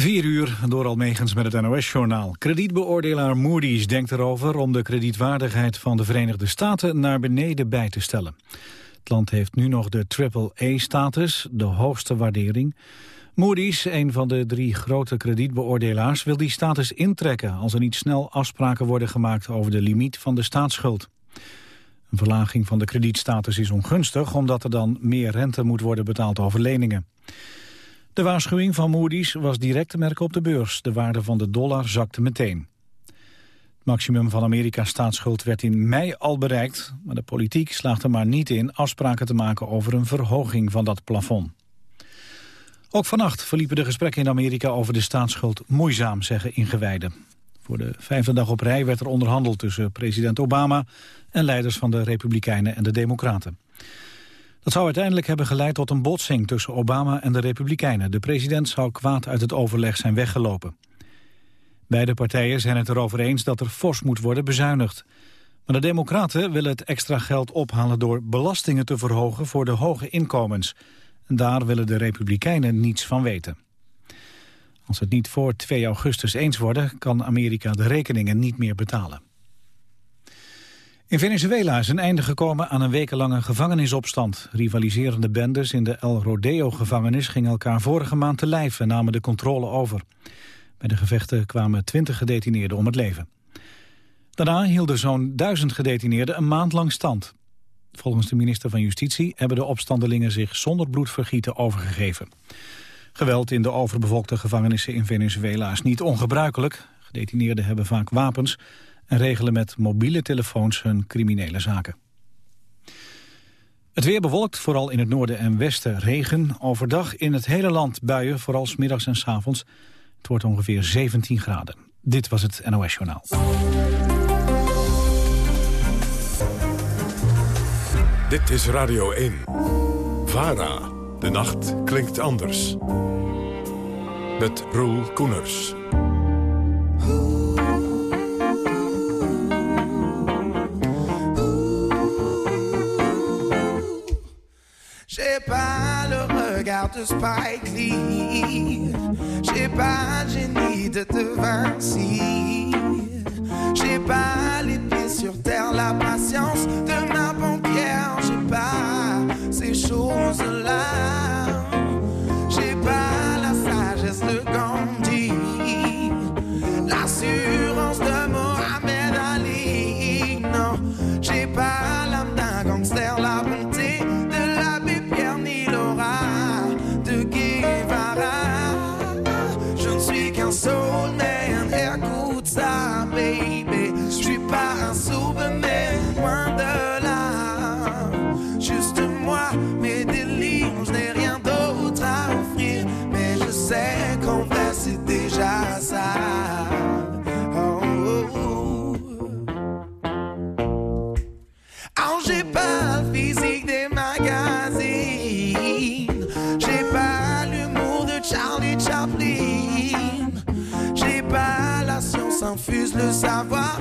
4 uur door Almegens met het NOS-journaal. Kredietbeoordelaar Moody's denkt erover om de kredietwaardigheid van de Verenigde Staten naar beneden bij te stellen. Het land heeft nu nog de AAA-status, de hoogste waardering. Moody's, een van de drie grote kredietbeoordelaars, wil die status intrekken als er niet snel afspraken worden gemaakt over de limiet van de staatsschuld. Een verlaging van de kredietstatus is ongunstig omdat er dan meer rente moet worden betaald over leningen. De waarschuwing van Moody's was direct te merken op de beurs. De waarde van de dollar zakte meteen. Het maximum van Amerika's staatsschuld werd in mei al bereikt... maar de politiek slaagt er maar niet in afspraken te maken over een verhoging van dat plafond. Ook vannacht verliepen de gesprekken in Amerika over de staatsschuld moeizaam, zeggen ingewijden. Voor de vijfde dag op rij werd er onderhandeld tussen president Obama... en leiders van de Republikeinen en de Democraten. Dat zou uiteindelijk hebben geleid tot een botsing tussen Obama en de Republikeinen. De president zou kwaad uit het overleg zijn weggelopen. Beide partijen zijn het erover eens dat er fors moet worden bezuinigd. Maar de democraten willen het extra geld ophalen door belastingen te verhogen voor de hoge inkomens. En daar willen de republikeinen niets van weten. Als het niet voor 2 augustus eens worden, kan Amerika de rekeningen niet meer betalen. In Venezuela is een einde gekomen aan een wekenlange gevangenisopstand. Rivaliserende bendes in de El Rodeo-gevangenis gingen elkaar vorige maand te lijf en namen de controle over. Bij de gevechten kwamen twintig gedetineerden om het leven. Daarna hielden zo'n duizend gedetineerden een maand lang stand. Volgens de minister van Justitie hebben de opstandelingen zich zonder bloedvergieten overgegeven. Geweld in de overbevolkte gevangenissen in Venezuela is niet ongebruikelijk. Gedetineerden hebben vaak wapens en regelen met mobiele telefoons hun criminele zaken. Het weer bewolkt, vooral in het noorden en westen regen. Overdag in het hele land buien, vooral middags en s avonds. Het wordt ongeveer 17 graden. Dit was het NOS Journaal. Dit is Radio 1. VARA. De nacht klinkt anders. Met Roel Koeners. J'ai pas le regard de Spike Lee. J'ai pas le génie de De Vinci. J'ai pas les pieds sur terre, la patience de ma banquière. J'ai pas ces choses-là. Savoir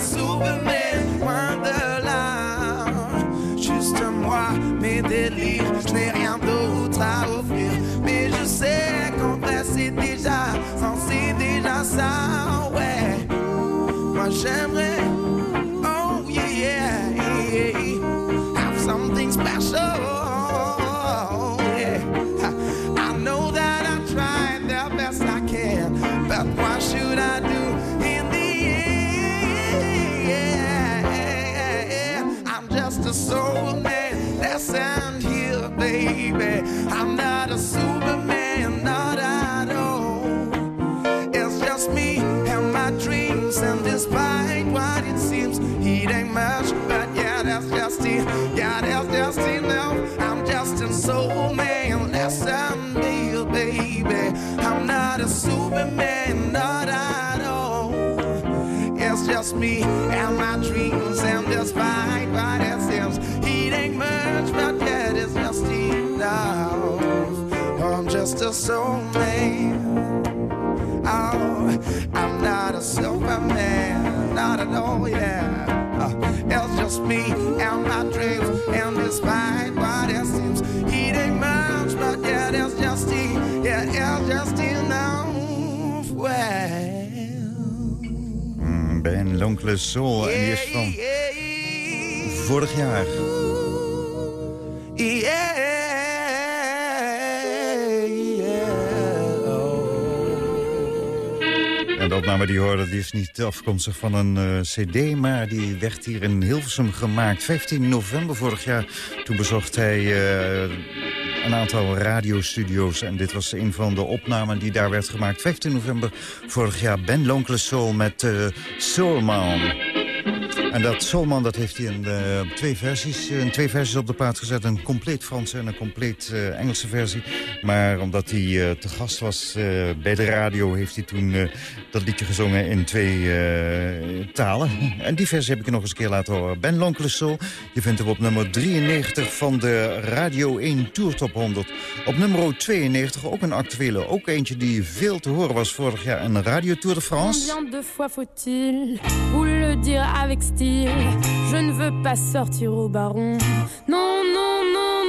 superman, loin de là. Juste moi, mes délires, je n'ai rien d'autre à offrir. Mais je sais qu'en vrai c'est déjà, c'est déjà ça, ouais. Moi j'aimerais, baby. I'm not a superman, not at all. It's just me and my dreams, and despite what it seems, it ain't much. But yeah, that's just it. Yeah, that's just enough. I'm just a soul man, that's I'm deal, baby. I'm not a superman, not at all. It's just me and my dreams, and despite what it seems, it ain't much. But I'm just a soul man. Oh, I'm not a superman, not at all, yeah. Uh, it's just me and my dreams, and despite what it seems, it ain't much, but yeah, it's just it, yeah, it's just enough. Well, Mm, Ben L'Oncle Soul. En die is van vorig jaar. Opname die hoorde, die is niet afkomstig van een eh, cd... maar die werd hier in Hilversum gemaakt. 15 november vorig jaar, toen bezocht hij eh, een aantal radiostudio's... en dit was een van de opnamen die daar werd gemaakt. 15 november vorig jaar, Ben L'Oncle Soul met uh, Soulman. En dat Soulman dat heeft hij in uh, twee, versies, in twee versies op de plaat gezet. Een compleet Franse en een compleet uh, Engelse versie. Maar omdat hij te gast was bij de radio... heeft hij toen dat liedje gezongen in twee talen. En die versie heb ik nog eens een keer laten horen. Ben L'Oncle Soul, je vindt hem op nummer 93 van de Radio 1 Tour Top 100. Op nummer 92 ook een actuele. Ook eentje die veel te horen was vorig jaar in Radio Tour de France. Combien de fois faut-il dire avec Je ne veux pas sortir au baron. Non, non, non.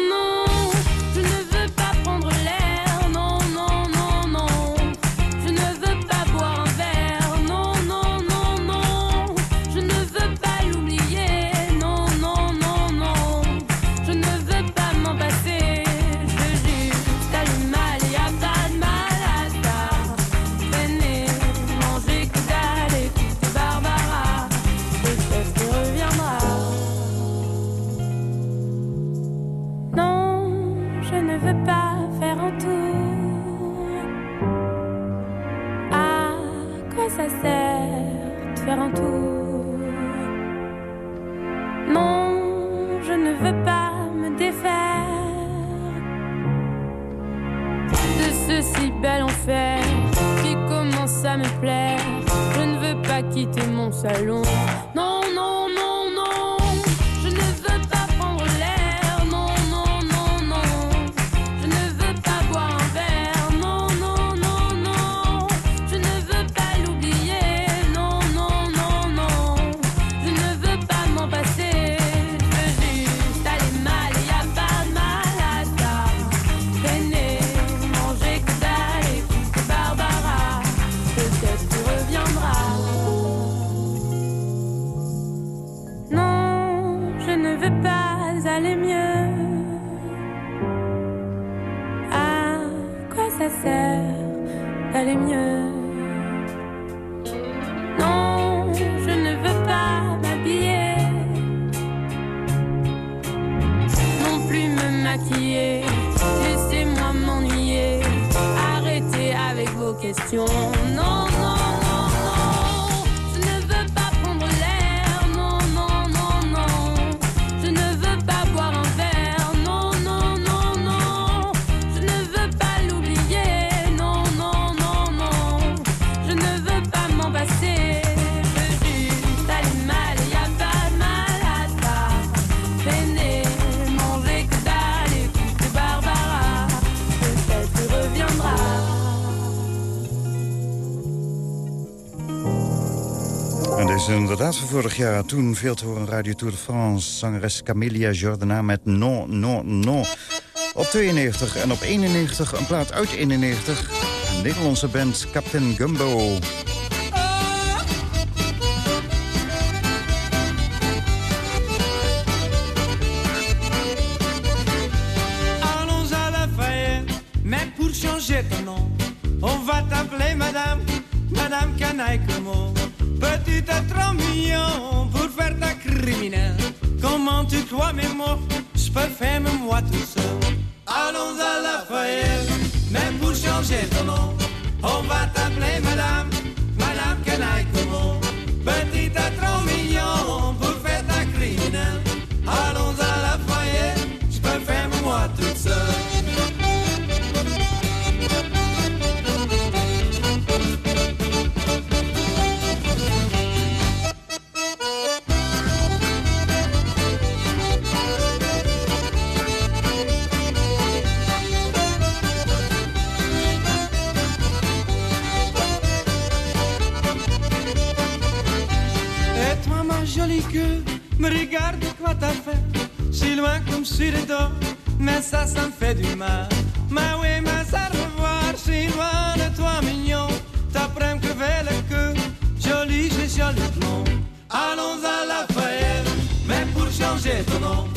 Salon. Vorig jaar. Toen veel te horen Radio Tour de France. Zangeres Camelia Jordana met Non, Non, Non. Op 92 en op 91 een plaat uit 91. Een Nederlandse band Captain Gumbo. Changer ton nom, on va t'appeler Madame, Madame Canaille. Petit à tu crois, mais moi, je peux faire même moi tout seul. Allons à Lafayette, mais pour changer ton nom, on va regarde quoi t'as fait. Si loin comme sur les dos, mais ça, ça me fait du mal. Mais oui, mais à revoir, si loin de toi, mignon. T'apprends que crever le cœur, joli, j'ai joli blond. Allons à la fête, mais pour changer ton nom,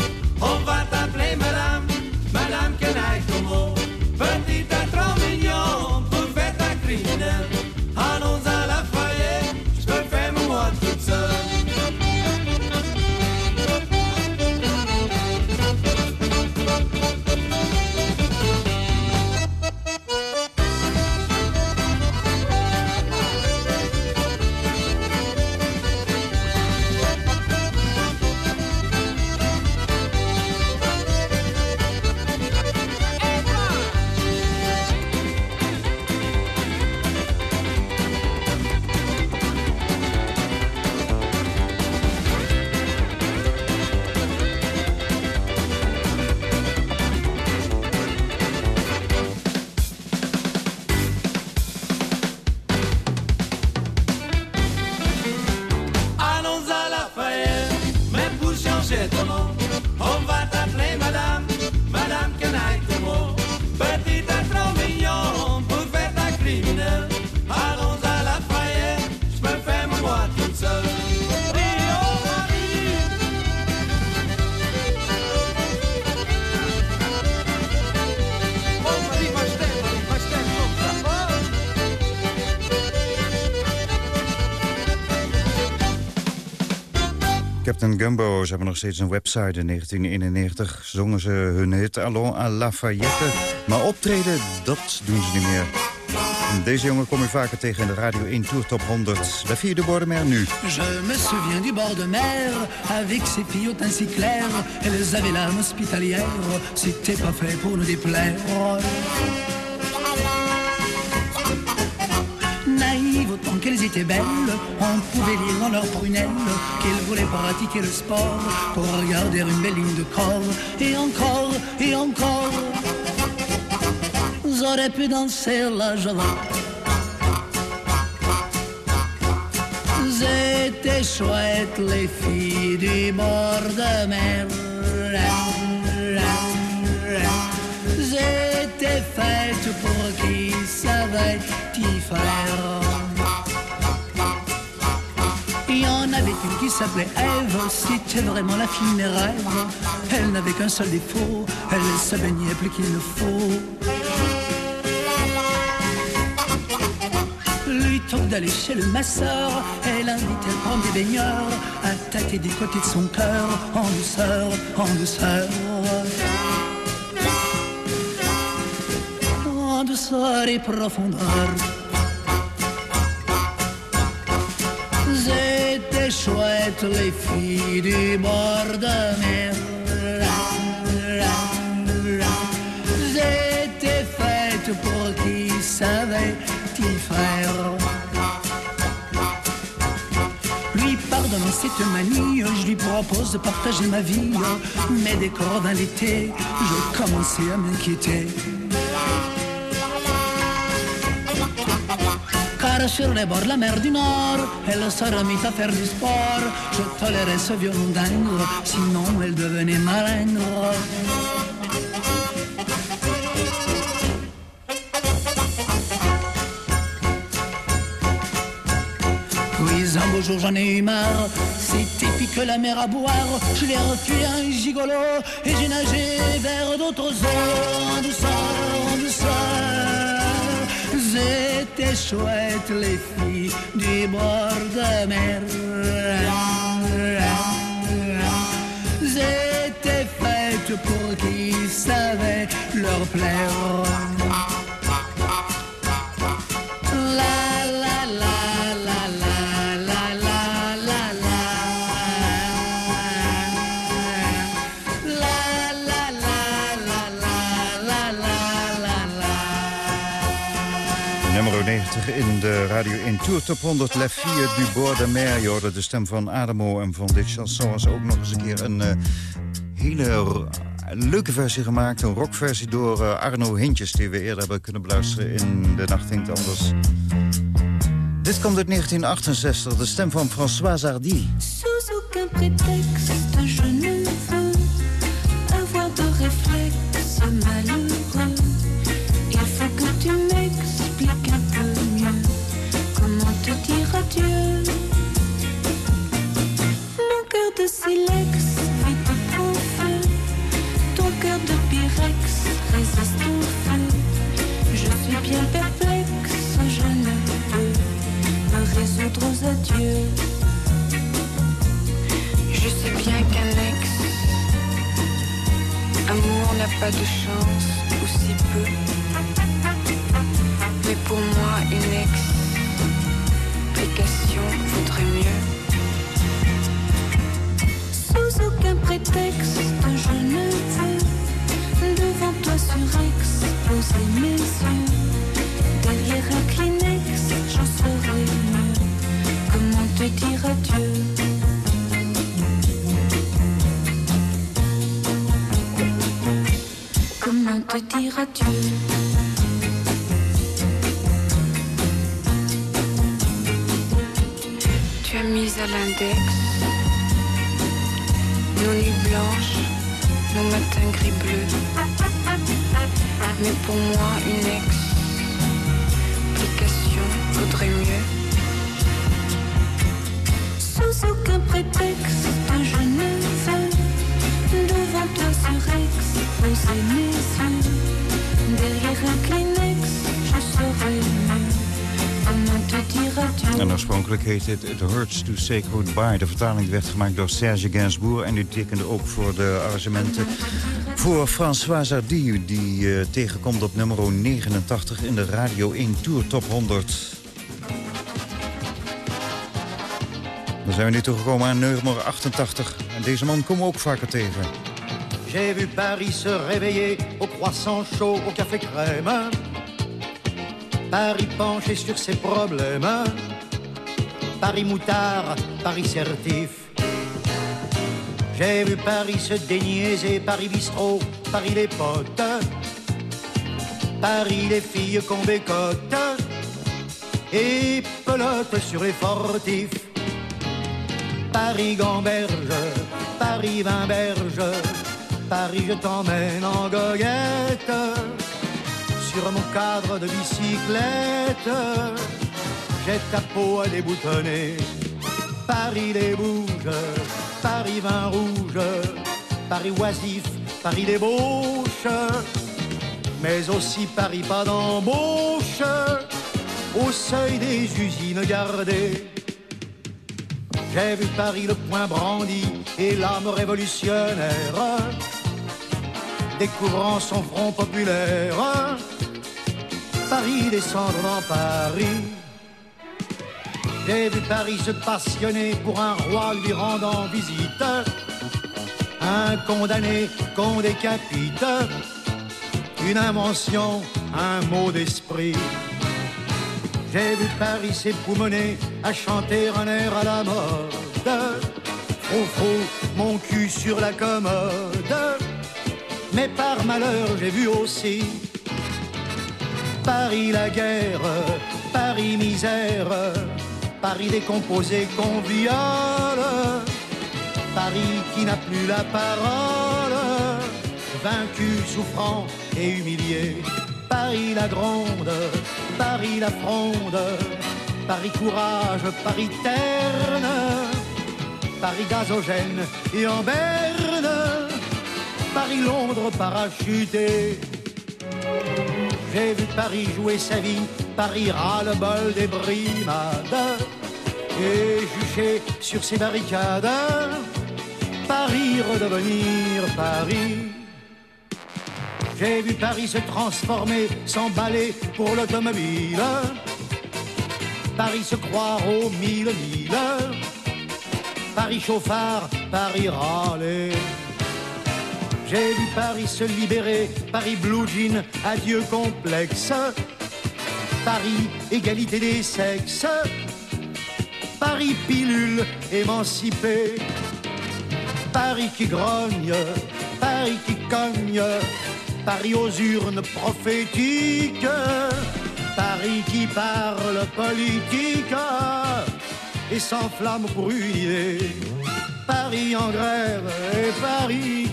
Captain Gumbo, ze hebben nog steeds een website. In 1991 zongen ze hun hit Allons à Lafayette. Maar optreden, dat doen ze niet meer. En Deze jongen kom je vaker tegen in de Radio 1 Tour Top 100. La fille de Bordemer nu. Je me souviens du bord de mer avec ses filles au teint clair. Elles avaient l'âme hospitalière, c'était pas fait pour nous déplaire. Étaient belles, on pouvait lire dans leurs prunelles qu'elles voulaient pratiquer le sport pour regarder une belle ligne de corps. Et encore, et encore, j'aurais pu danser la java. C'était chouette les filles du bord de mer. J'étais faite pour qui savait t'y faire. Avait une qui s'appelait Ève, c'était vraiment la fille de mes rêves. Elle n'avait qu'un seul défaut, elle se baignait plus qu'il ne faut. Plutôt que d'aller chez le masseur, elle invitait à prendre des baigneurs, à tâter des côtés de son cœur, en douceur, en douceur. En douceur et profondeur. Chouette les filles du bord de mer. J'étais faite pour qui savait t'y faire. Lui pardonnant cette manie, je lui propose de partager ma vie. Mais dès qu'on revint l'été, je commençais à m'inquiéter. Sur les bords de la mer du Nord, elle se remit à faire du sport. Je tolérais ce violon dingue, sinon elle devenait malingre. Un beau jour j'en ai eu marre, c'était pique la mer à boire. Je l'ai refusé un gigolo et j'ai nagé vers d'autres eaux en douceur, en douceur. Vous étiez chouettes les filles du bord de mer. Vous étiez faites pour qui savaient leur plaire. in de Radio 1 Tour Top 100 Le 4 du Bord de Mer. Je hoorde de stem van Adamo en van dit chanson was ook nog eens een keer een eh, hele leuke versie gemaakt. Een rockversie door eh, Arno Hintjes die we eerder hebben kunnen beluisteren in De Nacht Hinkt Anders. Dit komt uit 1968, de stem van François Zardy. Nos nuits blanches, nos matins gris bleus. Mais pour moi, une explication vaudrait mieux. Sous aucun prétexte, je ne veux devant toi sur ex poser mes yeux. Derrière un Kleenex, je saurais En oorspronkelijk heet het It Hurts to Say Goodbye. De vertaling werd gemaakt door Serge Gainsbourg... en die tekende ook voor de arrangementen voor François Hardy... die eh, tegenkomt op nummer 89 in de Radio 1 Tour Top 100. Dan zijn we nu toegekomen aan nummer 88. En deze man komen we ook vaker tegen. J'ai vu Paris se réveiller au croissant chaud, au café crème. Paris penché sur ses problèmes. Paris moutard, Paris certif. J'ai vu Paris se déniaiser, Paris bistrot, Paris les potes. Paris les filles qu'on bécote. Et pelote sur les fortifs. Paris gamberge, Paris Vinberge, Paris je t'emmène en goguette sur mon cadre de bicyclette. J'ai ta peau à déboutonner, Paris les bouges, Paris vin rouge, Paris oisif, Paris débauche, mais aussi Paris pas d'embauche, au seuil des usines gardées. J'ai vu Paris le poing brandi et l'âme révolutionnaire, découvrant son front populaire. Paris descendre dans Paris. J'ai vu Paris se passionner pour un roi lui rendant visite. Un condamné qu'on décapite. Une invention, un mot d'esprit. J'ai vu Paris s'époumoner à chanter un air à la mode. Faux, mon cul sur la commode. Mais par malheur, j'ai vu aussi Paris la guerre, Paris misère, Paris décomposé qu'on Paris qui n'a plus la parole, vaincu, souffrant et humilié, Paris la gronde, Paris la fronde, Paris courage, Paris terne, Paris gazogène et en berne, Paris Londres parachuté. J'ai vu Paris jouer sa vie, Paris ras-le-bol des brimades, et juché sur ses barricades, Paris redevenir Paris. J'ai vu Paris se transformer, s'emballer pour l'automobile, Paris se croire aux mille mille, Paris chauffard, Paris râler. J'ai vu Paris se libérer, Paris blue jean, adieu complexe. Paris égalité des sexes. Paris pilule émancipée. Paris qui grogne, Paris qui cogne. Paris aux urnes prophétiques. Paris qui parle politique et s'enflamme pour. Paris en grève et Paris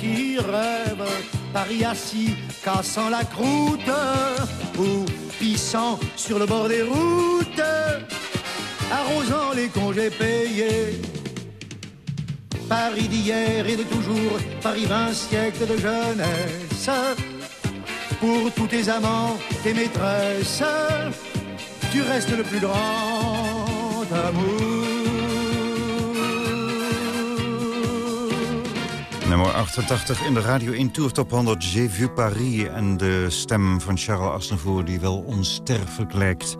Paris assis, cassant la croûte ou pissant sur le bord des routes, arrosant les congés payés. Paris d'hier et de toujours, Paris vingt siècles de jeunesse. Pour tous tes amants, tes maîtresses, tu restes le plus grand amour. Nummer 88 in de Radio 1 Tour Top 100, J'ai vu Paris. En de stem van Charles Aznavour die wel onsterfelijk lijkt.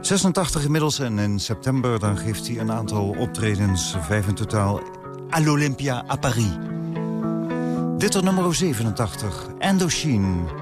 86 inmiddels en in september dan geeft hij een aantal optredens, vijf in totaal, à l'Olympia à Paris. Dit er nummer 87, Indochine.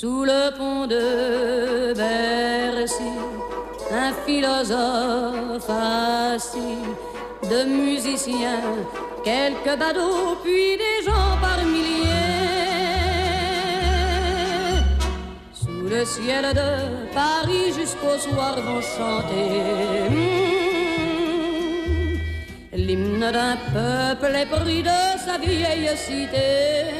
sous le pont de Bercy, un philosophe assis, de musiciens, quelques badauds, puis des gens par milliers. Sous le ciel de Paris jusqu'au soir vont chanter. Mmh, viennent d'un peuple épris de sa vieille cité,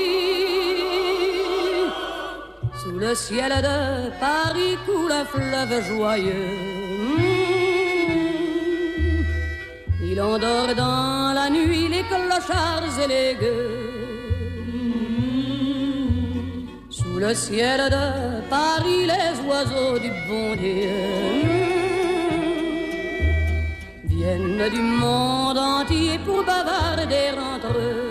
Sous le ciel de Paris coule un fleuve joyeux. Mmh. Il endort dans la nuit les clochards et les gueux. Sous le ciel de Paris, les oiseaux du bon Dieu viennent du monde entier pour bavarder entre eux.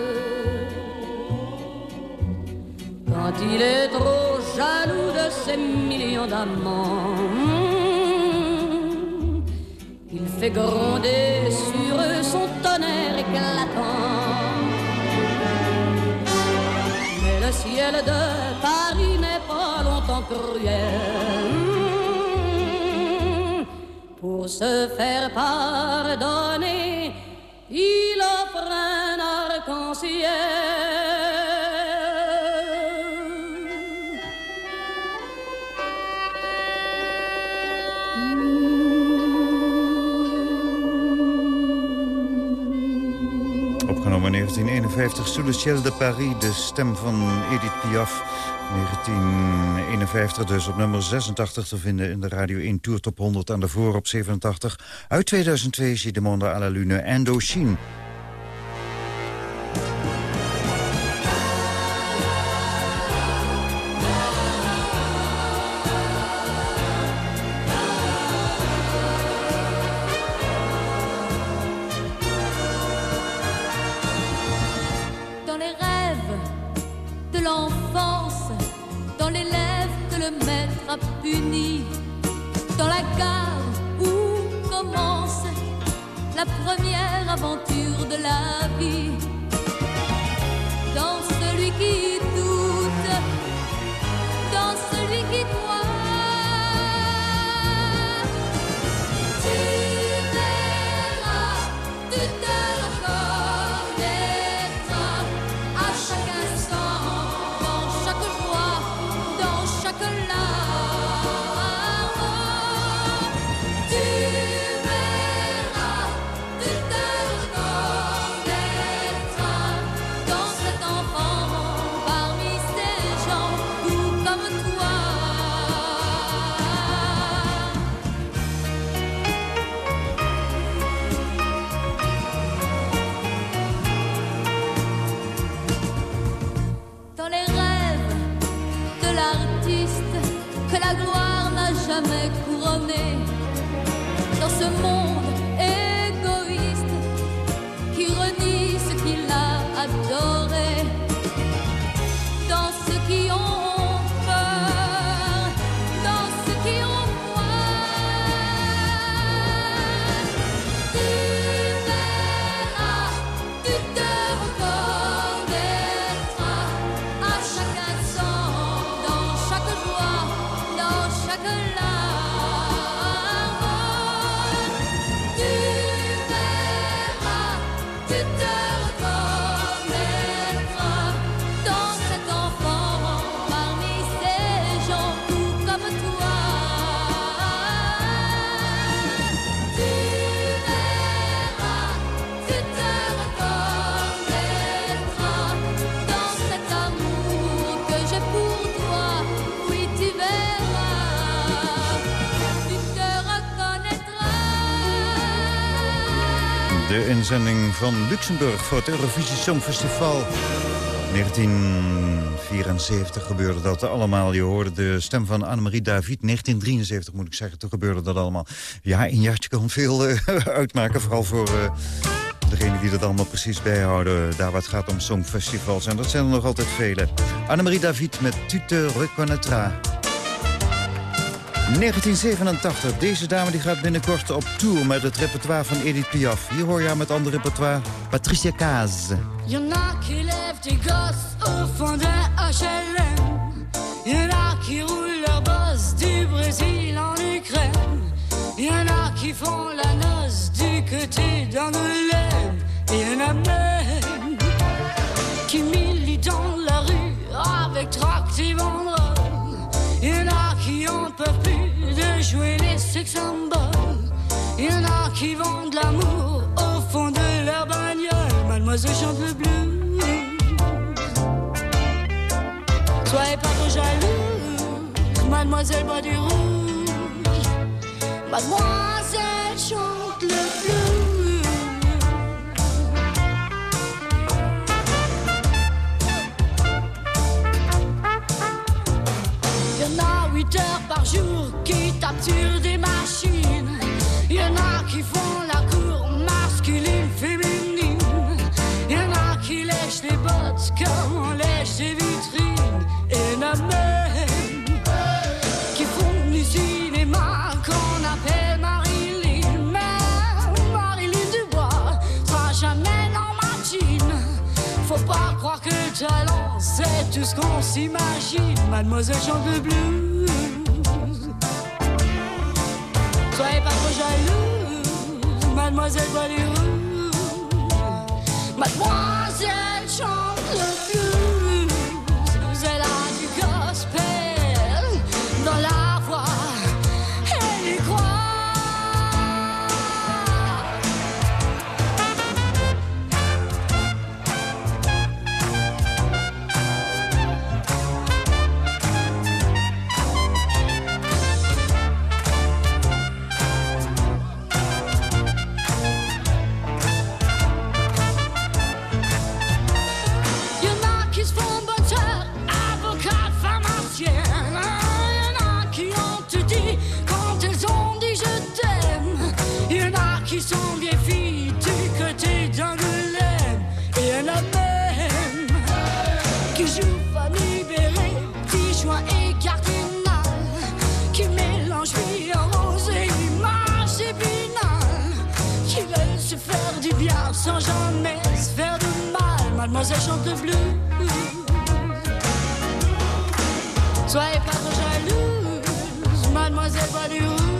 Quand il est trop jaloux de ses millions d'amants, il fait gronder sur eux son tonnerre éclatant. Mais le ciel de Paris n'est pas longtemps cruel. Pour se faire pardonner, il offre un arc-en-ciel. 1951, Sous le ciel de Paris, de stem van Edith Piaf. 1951 dus op nummer 86 te vinden in de Radio 1 Tour Top 100 aan de voor op 87. Uit 2002 zie de Monde à la Lune en Chine. Van Luxemburg voor het Eurovisie Songfestival. 1974 gebeurde dat allemaal. Je hoorde de stem van Annemarie David. 1973 moet ik zeggen, toen gebeurde dat allemaal. Ja, een jaartje kan veel uh, uitmaken. Vooral voor uh, degenen die dat allemaal precies bijhouden. Daar waar het gaat om songfestivals. En dat zijn er nog altijd vele. Annemarie David met Tu te reconnaîtras. 1987. Deze dame die gaat binnenkort op tour met het repertoire van Edith Piaf. Hier hoor je haar met ander repertoire. Patricia Kaas. Y'en a qui lèvent des gosses au fond d'un HLM. Y'en a qui roulent leur boss du Brésil en Ukraine. Y'en a qui font la noce du côté d'Angoulême. Et y'en a même jouer les sex symboles. Y'en a qui vendent l'amour au fond de leur bagnole. Mademoiselle chante le blues. Soyez pas trop jalouse, mademoiselle boit du rouge. Mademoiselle chante le blues. Y'en a 8 heures par jour des machines. Y'en a qui font la cour masculine, féminine. Y'en a qui lèchent les bottes comme on lèche les vitrines. Et y'en a même qui font du cinéma qu'on appelle Marilyn. Mais Marilyn Dubois sera jamais dans ma jean. Faut pas croire que le talent c'est tout ce qu'on s'imagine. Mademoiselle chante le blues. jaloux, mademoiselle Voiture. Mademoiselle chante. Mal. Mademoiselle chante blues. Soyez pas trop jalouse, mademoiselle boit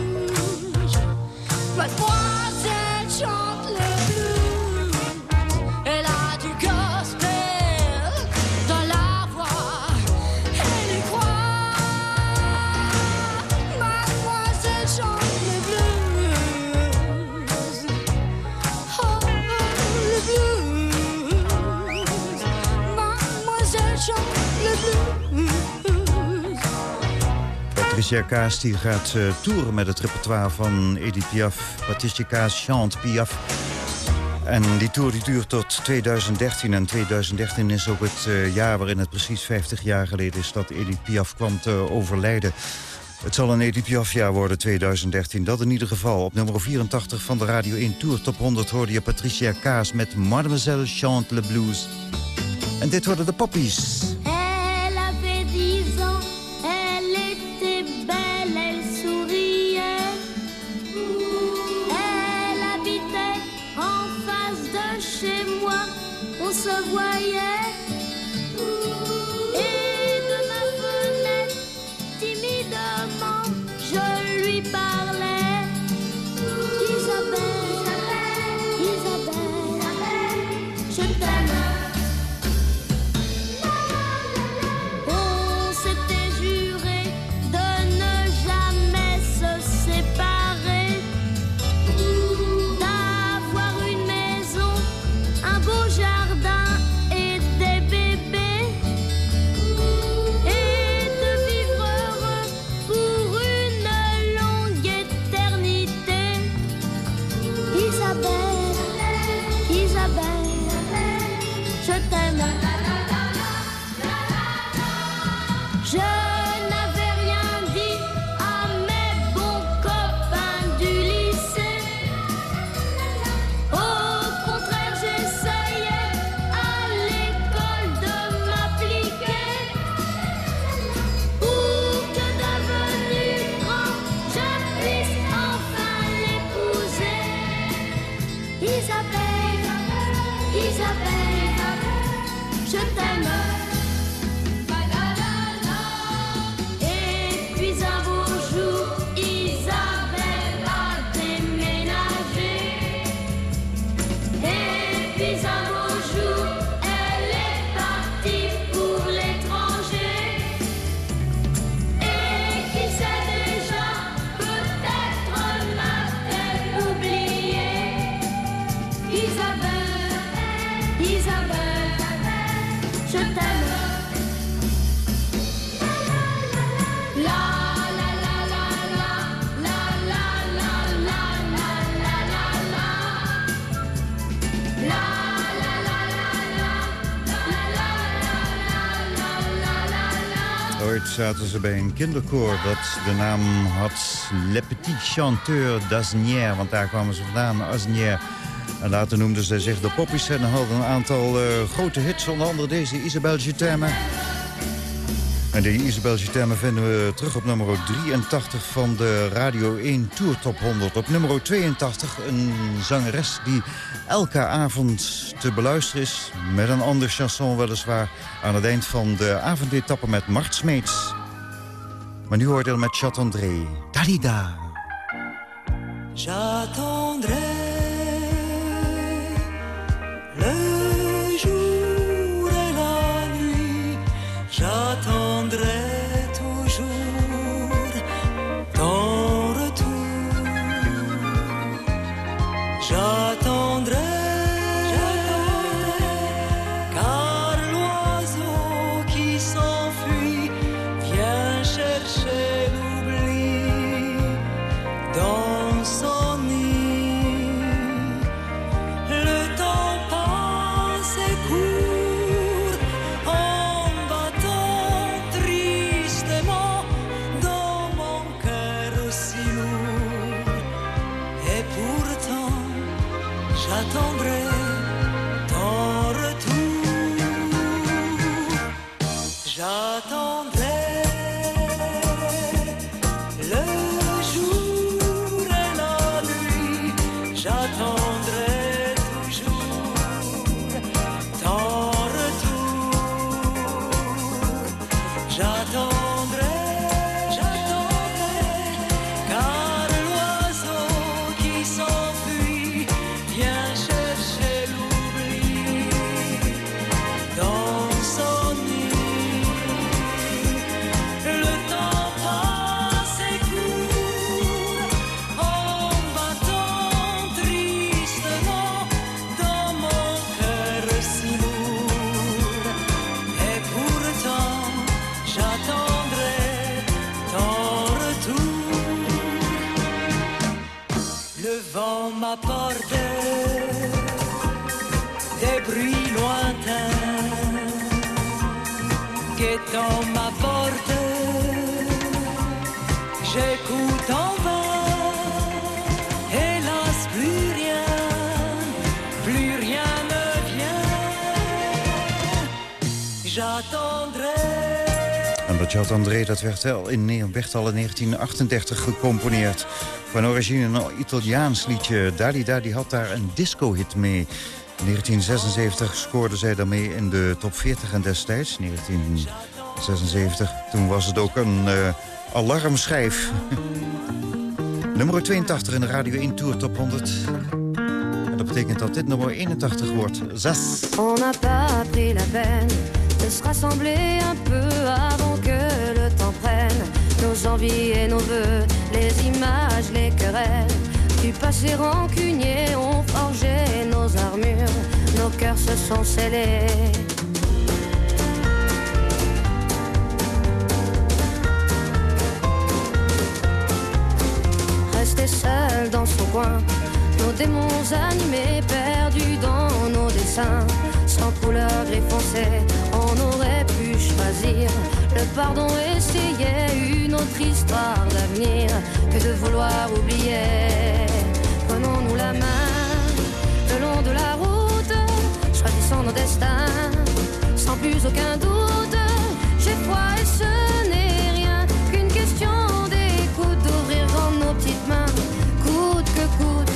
Patricia Kaas die gaat uh, toeren met het repertoire van Edith Piaf. Patricia Kaas chante Piaf. En die tour die duurt tot 2013. En 2013 is ook het uh, jaar waarin het precies 50 jaar geleden is... dat Edith Piaf kwam te overlijden. Het zal een Edith Piaf jaar worden, 2013. Dat in ieder geval. Op nummer 84 van de Radio 1 Tour Top 100 hoorde je Patricia Kaas... met Mademoiselle chante le blues. En dit worden de poppies. Zaten ze bij een kinderkoor dat de naam had Le Petit Chanteur d'Asnières. Want daar kwamen ze vandaan, Asnières. En later noemden ze zich de Poppies en hadden een aantal uh, grote hits. Onder andere deze Isabelle Gitemme. En die Isabelle Gitemme vinden we terug op nummer 83 van de Radio 1 Tour Top 100. Op nummer 82 een zangeres die elke avond te beluisteren is... met een ander chanson weliswaar aan het eind van de avondetappe met Mart Smeets. Maar nu hoort hij met Chat-André. Dalida. J'attendrai ma porte. J'écoute en vain, hélas plus rien, ne vient. J'attendrai. Chat André dat werd, wel in, werd al in 1938 gecomponeerd. Van origine een Italiaans liedje. Dalida die had daar een disco-hit mee. In 1976 scoorde zij daarmee in de top 40 en destijds, 1976, toen was het ook een uh, alarmschijf. nummer 82 in de Radio 1 Tour Top 100. En dat betekent dat dit nummer 81 wordt. Zes. On n'a pas peine de se peu avant que le temps prenne nos envies et nos les images, les querelles. Rancunier ont nos armures, nos cœurs se sont scellés. Rester seul dans son coin, nos démons animés, perdus dans nos dessins, sans couleur gris foncé, on aurait pu choisir le pardon, essayer une autre histoire d'avenir que de vouloir oublier. Prenons-nous la main de la route, choisissons nos destins, sans plus aucun doute. J'ai foi et ce n'est rien qu'une question d'écoute, d'ouvrir nos petites mains, coûte que coûte.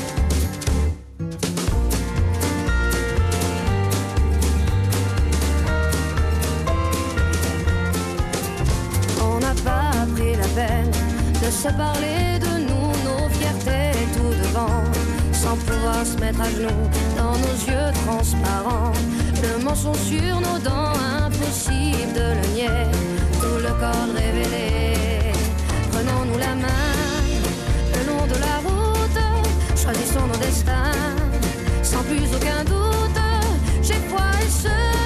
On n'a pas pris la peine de se parler de se mettre à genoux dans nos yeux transparents. Le mensonge sur nos dents, impossible de le nier, tout le corps révélé. Prenons-nous la main le long de la route, choisissons nos destins, sans plus aucun doute. J'ai foi et ce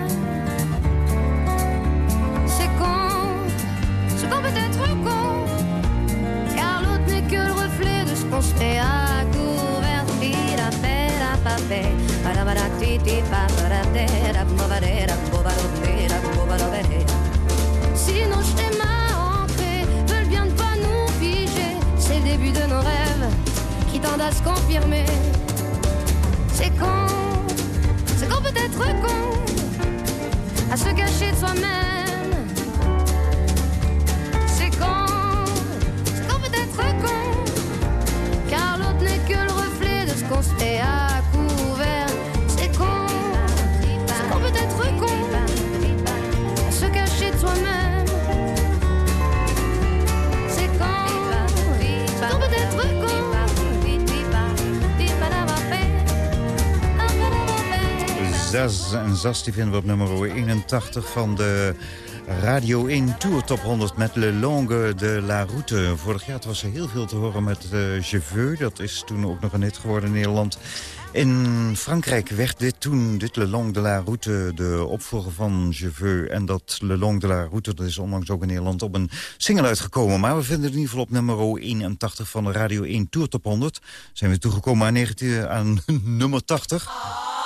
Pera, papé, parabara, titi, paparatera, bobadera, bobalopera, bobalopera. Si nos schémas veulent bien ne pas nous figer, c'est le début de nos rêves qui tendent à se confirmer. C'est con, c'est qu'on peut être con à se cacher de soi-même. Zaz en Zas die vinden we op nummer 81 van de Radio 1 Tour Top 100 met Le Longue de la Route. Vorig jaar was er heel veel te horen met uh. Dat is toen ook nog een hit geworden in Nederland. In Frankrijk werd dit toen, dit Le Long de la Route, de opvolger van Je. En dat Le Long de la Route, dat is onlangs ook in Nederland op een single uitgekomen. Maar we vinden het in ieder geval op nummer 81 van de Radio 1 Tour Top 100. Zijn we toegekomen aan, 19, aan nummer 80.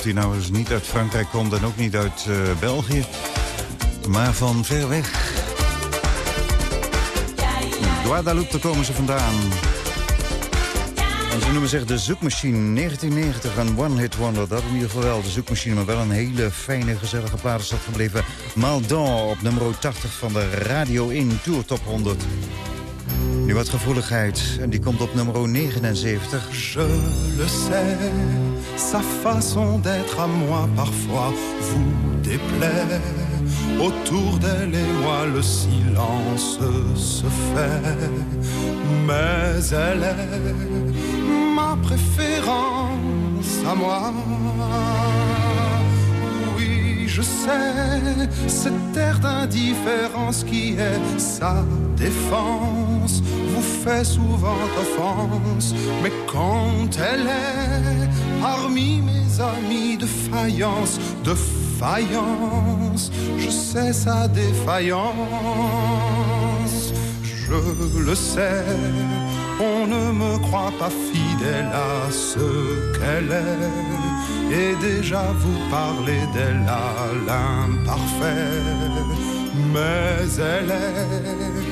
Die nou niet uit Frankrijk komt en ook niet uit eh, België. Maar van ver weg. Guadeloupe, daar komen ze vandaan. Ze noemen zich de zoekmachine 1990, een one-hit wonder. Dat in ieder geval wel, de zoekmachine. Maar wel een hele fijne, gezellige plaat gebleven. Maldon op nummer 80 van de Radio 1 Tour Top 100. Nu wat gevoeligheid, en die komt op nummer 79. Je le sais, sa façon d'être à moi parfois vous déplaît. Autour d'elle et moi le silence se fait, mais elle est ma préférence à moi. Oui, je sais, cette air d'indifférence qui est sa défense vous fait souvent offense, mais quand elle est parmi mes amis de faïence, de faïence, je sais sa défaillance, je le sais. On ne me croit pas fidèle à ce qu'elle est, et déjà vous parlez d'elle à l'imparfait, mais elle est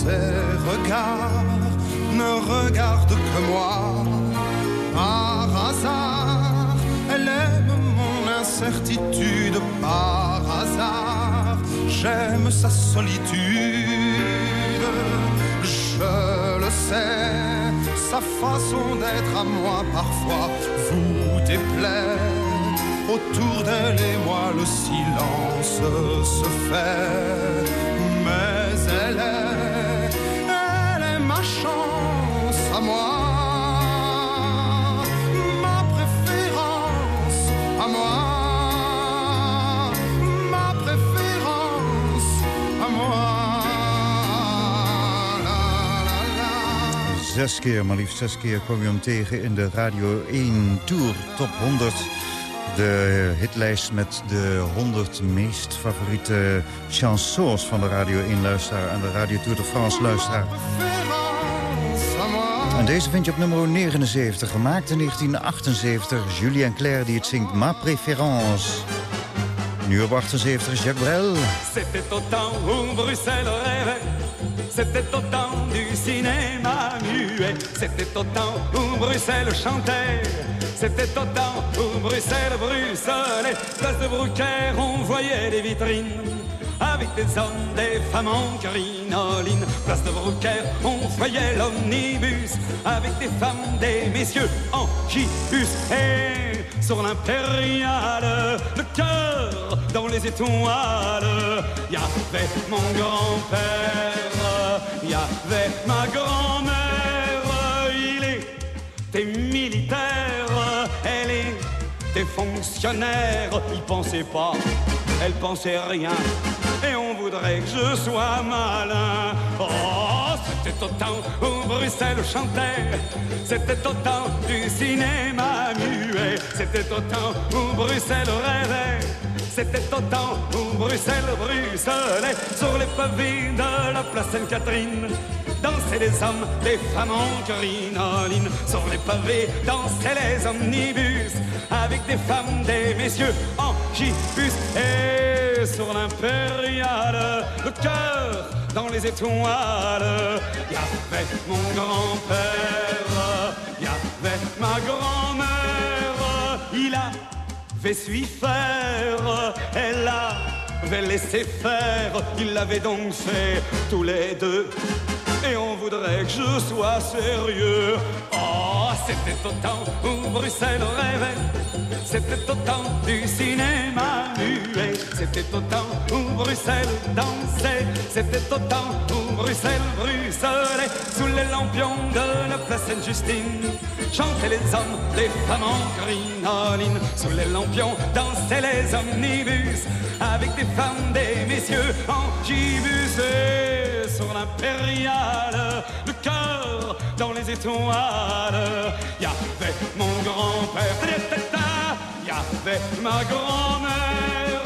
Ses regards ne regardent que moi. Par hasard, elle aime mon incertitude, par hasard, j'aime sa solitude. Je le sais, sa façon d'être à moi parfois vous déplaît. Autour d'elle et moi le silence se fait, Zes keer, maar liefst zes keer kom je hem tegen in de Radio 1 Tour Top 100. De hitlijst met de 100 meest favoriete chansons van de Radio 1-luisteraar... en de Radio Tour de France-luisteraar. En deze vind je op nummer 79, gemaakt in 1978. Julien Clerc die het zingt Ma Préférence. Nu op 78 is Jacques Brel. C'était au temps où Bruxelles rêvait, c'était au temps du cinéma muet, c'était au temps où Bruxelles chantait, c'était au temps où Bruxelles bruxelait, place de Brouquer on voyait des vitrines. Avec des hommes, des femmes en crinoline. Place de Brouquer, on voyait l'omnibus. Avec des femmes, des messieurs en gibus. Et sur l'impériale, le cœur dans les étoiles Y avait mon grand-père, y avait ma grand-mère Il était militaire, elle était fonctionnaire Il pensait pas, elle pensait rien Et on voudrait que je sois malin. Oh, c'était au temps où Bruxelles chantait C'était au temps du cinéma muet C'était au temps où Bruxelles rêvait c'était au temps où Bruxelles bruxelait. Sur les pavés de la place Sainte-Catherine Dansaient les hommes, les femmes en crinoline. Sur les pavés dansaient les omnibus Avec des femmes, des messieurs en gibus. Et sur l'impériale, le cœur dans les étoiles Y avait mon grand-père, avait su faire, elle avait laissé faire, ils l'avaient donc fait tous les deux. Et on voudrait que je sois sérieux. Oh, c'était au temps où Bruxelles rêvait, c'était au temps du cinéma muet, c'était au temps où Bruxelles dansait, c'était au temps où Bruxelles bruxelait. Sous les lampions de la place Sainte-Justine. Chantaient les hommes, les femmes en crinoline, sous les lampions dansaient les omnibus, avec des femmes, des messieurs en gibus le cœur dans les étoiles. Y avait mon grand-père, y avait ma grand-mère,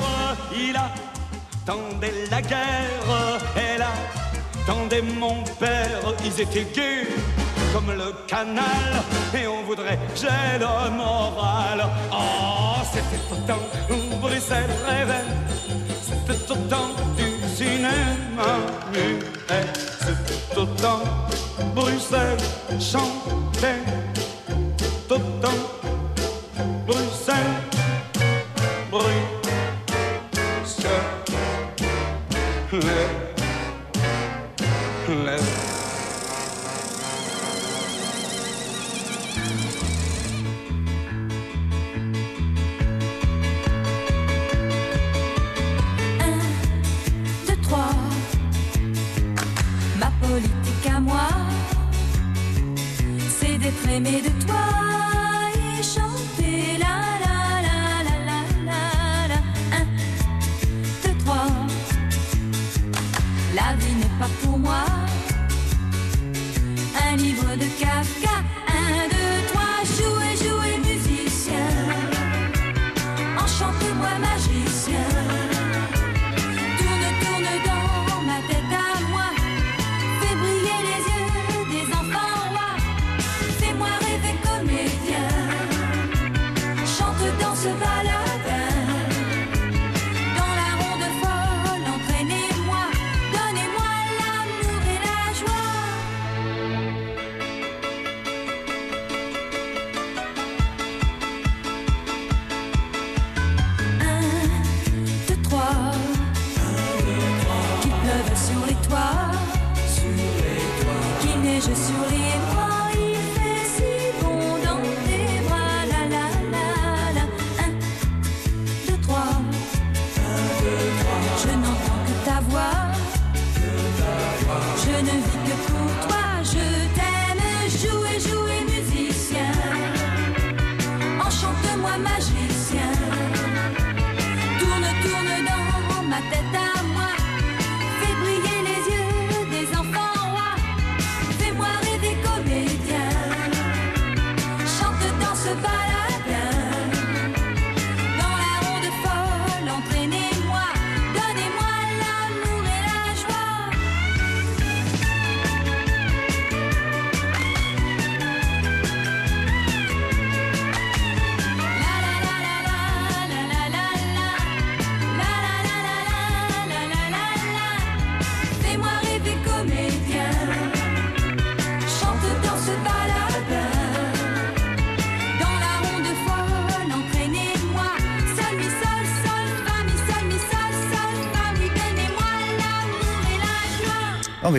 il attendait la guerre, elle attendait mon père, ils étaient gays comme le canal. Et on voudrait j'ai le moral. Oh, c'était au temps où Bruxelles rêvait, c'était au temps du cinéma muet, c'était au temps Bruxelles chantait, au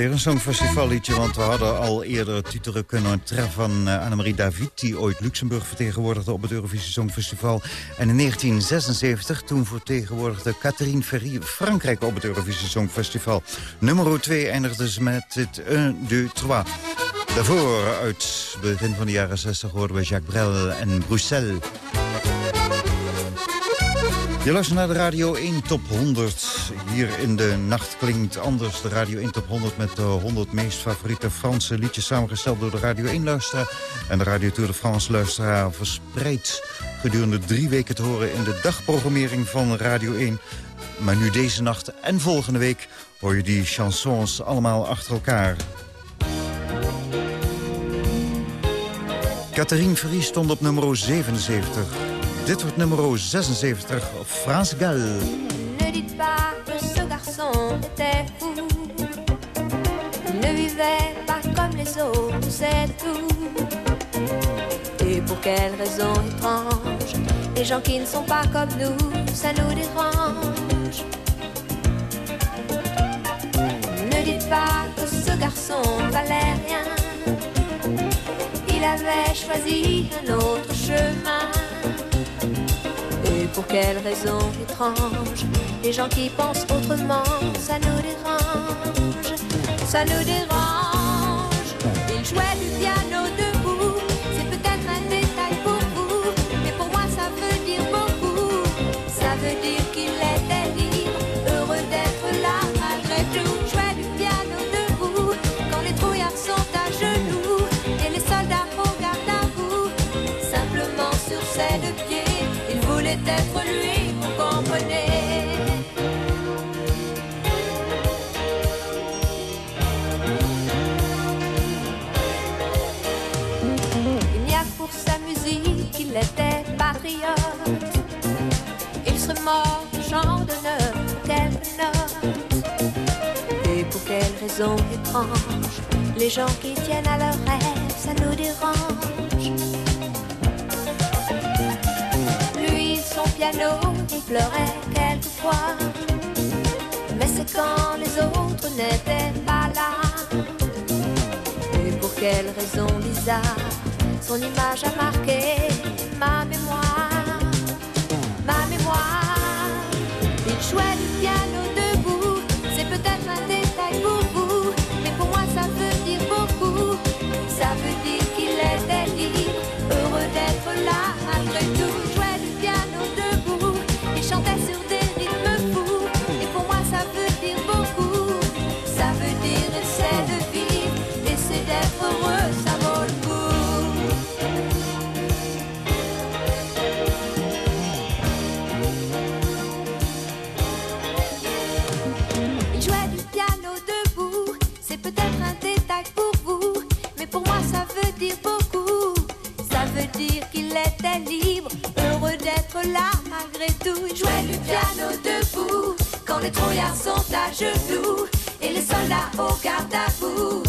een songfestivalliedje, want we hadden al eerder het titelen kunnen treffen van eh, Annemarie David... die ooit Luxemburg vertegenwoordigde op het Eurovisie Songfestival. En in 1976, toen vertegenwoordigde Catherine Ferry Frankrijk op het Eurovisie Songfestival. Nummer 2 eindigde ze met het 1, 2, 3. Daarvoor, uit begin van de jaren 60, hoorden we Jacques Brel en Bruxelles. Je luistert naar de Radio 1 Top 100. Hier in de nacht klinkt anders. De Radio 1 Top 100 met de 100 meest favoriete Franse liedjes... samengesteld door de Radio 1-luisteraar. En de Radio Tour de France-luisteraar verspreid gedurende drie weken te horen... in de dagprogrammering van Radio 1. Maar nu deze nacht en volgende week hoor je die chansons allemaal achter elkaar. Catherine Ferry stond op nummer 77. Dit wordt nummer 76, France Gall. Ne dites pas que ce garçon était fou. Il ne vivait pas comme les autres, c'est tout. Et pour quelle raison étrange Les gens qui ne sont pas comme nous, ça nous dérange. Ne dites pas que ce garçon avait choisi un autre chemin. Pour quelle raison étrange, les gens qui pensent autrement, ça nous dérange, ça nous dérange. Il jouait du piano les gens qui tiennent à leurs rêves, ça nous dérange. Lui, son piano, il pleurait quelquefois. Mais c'est quand les autres n'étaient pas là. Et pour quelle raison bizarre, son image a marqué ma mémoire? Ma mémoire, il jouait du piano malgré tout. Jouait du piano debout, quand les trouillards sont à genoux et les soldats au garde à vous.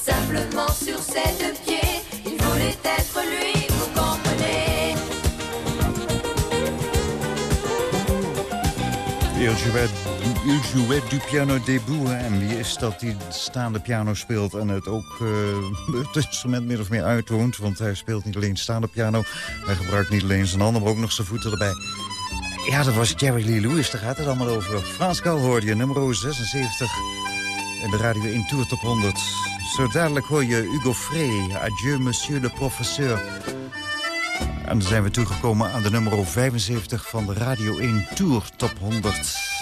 Simplement sur ses deux pieds, il voulait être lui, vous comprenez. Il jouait, il jouait du piano debout. hè. En wie is dat die staande piano speelt en het ook eh, het instrument min of meer uitwoont? Want hij speelt niet alleen staande piano. Hij gebruikt niet alleen zijn handen, maar ook nog zijn voeten erbij. Ja, dat was Jerry Lee Lewis, daar gaat het allemaal over. Frans hoorde je, nummer 76 in de Radio 1 Tour Top 100. Zo dadelijk hoor je Hugo Frey, Adieu Monsieur le Professeur. En dan zijn we toegekomen aan de nummer 75 van de Radio 1 Tour Top 100.